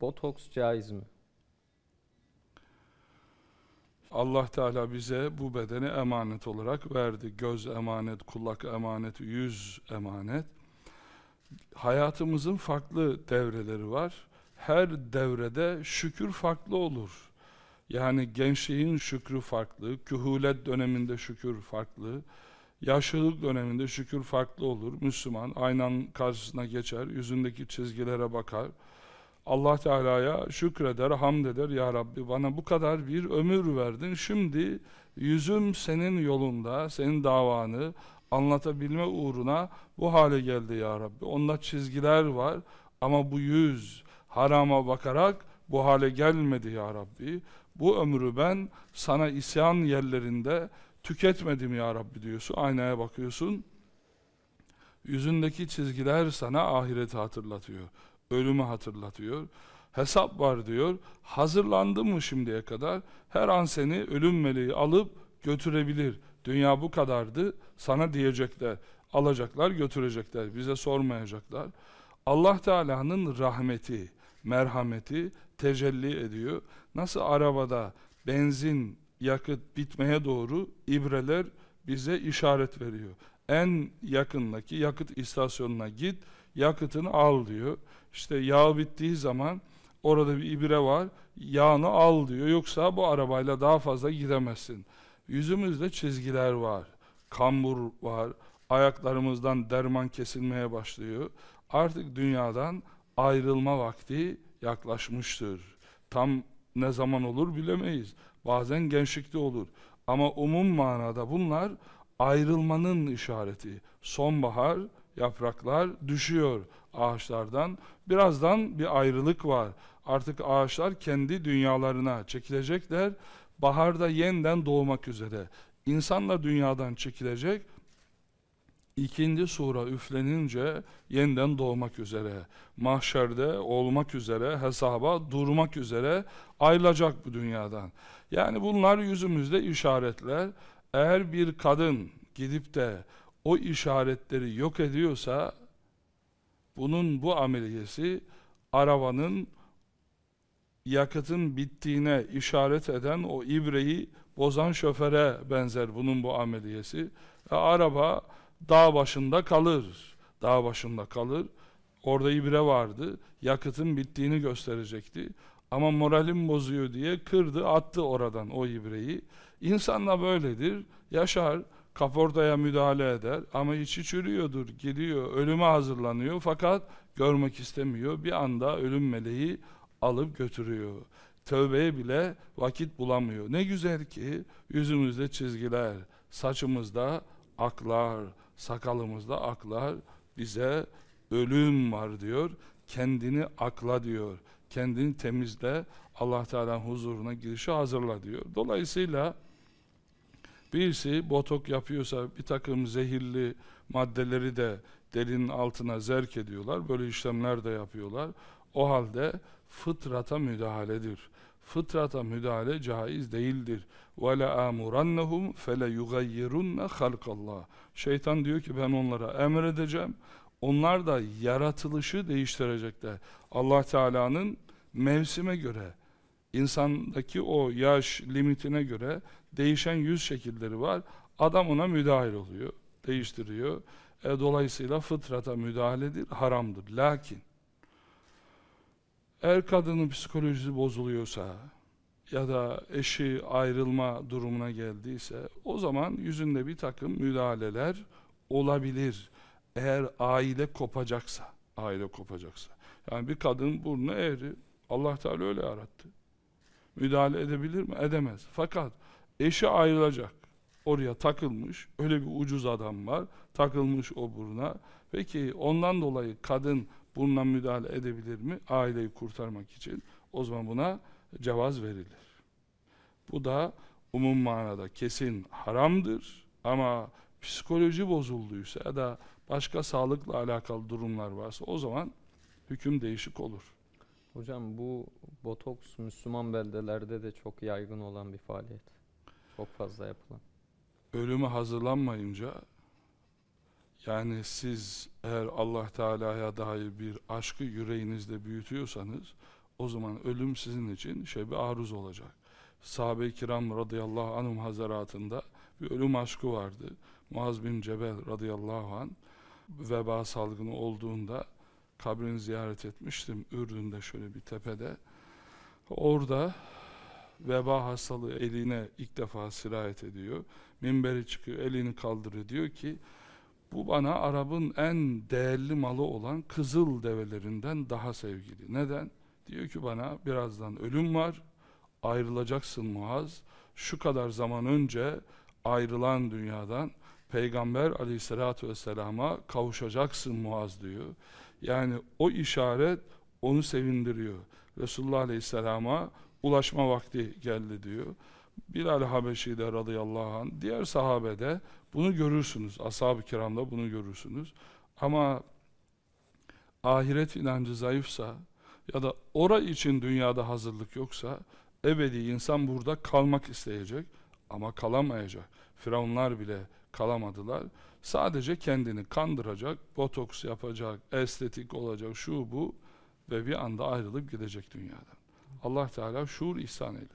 Botoks caiz mi? Allah Teala bize bu bedeni emanet olarak verdi. Göz emanet, kulak emanet, yüz emanet. Hayatımızın farklı devreleri var. Her devrede şükür farklı olur. Yani gençliğin şükrü farklı, kühulet döneminde şükür farklı, yaşlılık döneminde şükür farklı olur. Müslüman aynan karşısına geçer, yüzündeki çizgilere bakar. Allah Teala'ya şükreder, hamd eder. Ya Rabbi bana bu kadar bir ömür verdin. Şimdi yüzüm senin yolunda, senin davanı anlatabilme uğruna bu hale geldi Ya Rabbi. Onda çizgiler var ama bu yüz harama bakarak bu hale gelmedi Ya Rabbi. Bu ömrü ben sana isyan yerlerinde tüketmedim Ya Rabbi diyorsun. Aynaya bakıyorsun. Yüzündeki çizgiler sana ahireti hatırlatıyor ölümü hatırlatıyor. Hesap var diyor. Hazırlandın mı şimdiye kadar? Her an seni ölüm meleği alıp götürebilir. Dünya bu kadardı. Sana diyecekler. Alacaklar, götürecekler. Bize sormayacaklar. Allah Teala'nın rahmeti, merhameti tecelli ediyor. Nasıl arabada benzin, yakıt bitmeye doğru ibreler bize işaret veriyor. En yakındaki yakıt istasyonuna git, yakıtını al diyor. İşte yağ bittiği zaman orada bir ibre var, yağını al diyor. Yoksa bu arabayla daha fazla gidemezsin. Yüzümüzde çizgiler var, kambur var, ayaklarımızdan derman kesilmeye başlıyor. Artık dünyadan ayrılma vakti yaklaşmıştır. Tam ne zaman olur bilemeyiz. Bazen gençlikte olur. Ama umum manada bunlar ayrılmanın işareti. Sonbahar yapraklar düşüyor ağaçlardan. Birazdan bir ayrılık var. Artık ağaçlar kendi dünyalarına çekilecekler. Baharda yeniden doğmak üzere. İnsanla dünyadan çekilecek. İkinci sura üflenince yeniden doğmak üzere, mahşerde olmak üzere, hesaba durmak üzere ayrılacak bu dünyadan. Yani bunlar yüzümüzde işaretler. Eğer bir kadın gidip de o işaretleri yok ediyorsa bunun bu ameliyesi arabanın yakıtın bittiğine işaret eden o ibreyi bozan şoföre benzer bunun bu ameliyesi. E, araba dağ başında kalır. Dağ başında kalır. Orada ibre vardı. Yakıtın bittiğini gösterecekti. Ama moralim bozuyor diye kırdı, attı oradan o ibreyi. İnsanla böyledir. Yaşar, kaportaya müdahale eder ama içi çürüyordur, gidiyor, ölüme hazırlanıyor fakat görmek istemiyor. Bir anda ölüm meleği alıp götürüyor. Tövbeye bile vakit bulamıyor. Ne güzel ki yüzümüzde çizgiler, saçımızda aklar, sakalımızda aklar bize ölüm var diyor. Kendini akla diyor. Kendini temizle Allah Teala huzuruna girişi hazırla diyor. Dolayısıyla Birisi botok yapıyorsa bir takım zehirli maddeleri de derinin altına zerk ediyorlar. Böyle işlemler de yapıyorlar. O halde fıtrata müdahaledir. Fıtrata müdahale caiz değildir. وَلَا آمُرَنَّهُمْ فَلَيُغَيِّرُنَّ خَلْقَ اللّٰهِ Şeytan diyor ki ben onlara emredeceğim. Onlar da yaratılışı değiştirecekler. Allah Teala'nın mevsime göre, insandaki o yaş limitine göre değişen yüz şekilleri var. Adam ona müdahil oluyor, değiştiriyor. E, dolayısıyla fıtrata müdahaledir, haramdır. Lakin eğer kadının psikolojisi bozuluyorsa ya da eşi ayrılma durumuna geldiyse o zaman yüzünde bir takım müdahaleler olabilir. Eğer aile kopacaksa, aile kopacaksa. Yani bir kadın burnu eğri, Allah Teala öyle yarattı. Müdahale edebilir mi? Edemez. Fakat eşi ayrılacak. Oraya takılmış. Öyle bir ucuz adam var. Takılmış o buruna. Peki ondan dolayı kadın bununla müdahale edebilir mi? Aileyi kurtarmak için. O zaman buna cevaz verilir. Bu da umum manada kesin haramdır. Ama psikoloji bozulduysa ya da başka sağlıkla alakalı durumlar varsa o zaman hüküm değişik olur. Hocam bu botoks Müslüman beldelerde de çok yaygın olan bir faaliyet. Çok fazla yapılan. Ölüme hazırlanmayınca yani siz eğer Allah Teala'ya dair bir aşkı yüreğinizde büyütüyorsanız o zaman ölüm sizin için bir aruz olacak. Sahabe-i kiram radıyallahu anhum hazaratında bir ölüm aşkı vardı. Muaz bin Cebel radıyallahu an veba salgını olduğunda kabrini ziyaret etmiştim. Ürdün'de şöyle bir tepede. Orada veba hastalığı eline ilk defa sirayet ediyor. Minberi çıkıyor, elini kaldırıyor. Diyor ki bu bana Arap'ın en değerli malı olan kızıl develerinden daha sevgili. Neden? Diyor ki bana birazdan ölüm var, ayrılacaksın Muaz. Şu kadar zaman önce ayrılan dünyadan Peygamber aleyhissalatü vesselama kavuşacaksın Muaz diyor. Yani o işaret onu sevindiriyor. Resulullah aleyhisselama ulaşma vakti geldi diyor. Bilal Habeşi de radıyallahu anh, diğer sahabede bunu görürsünüz. Ashab-ı kiramda bunu görürsünüz. Ama ahiret inancı zayıfsa ya da ora için dünyada hazırlık yoksa ebedi insan burada kalmak isteyecek ama kalamayacak. Firavunlar bile kalamadılar. Sadece kendini kandıracak, botoks yapacak, estetik olacak, şu bu ve bir anda ayrılıp gidecek dünyadan. Allah Teala şuur ihsan eylesin.